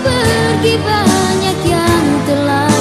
pergi banyak yang telah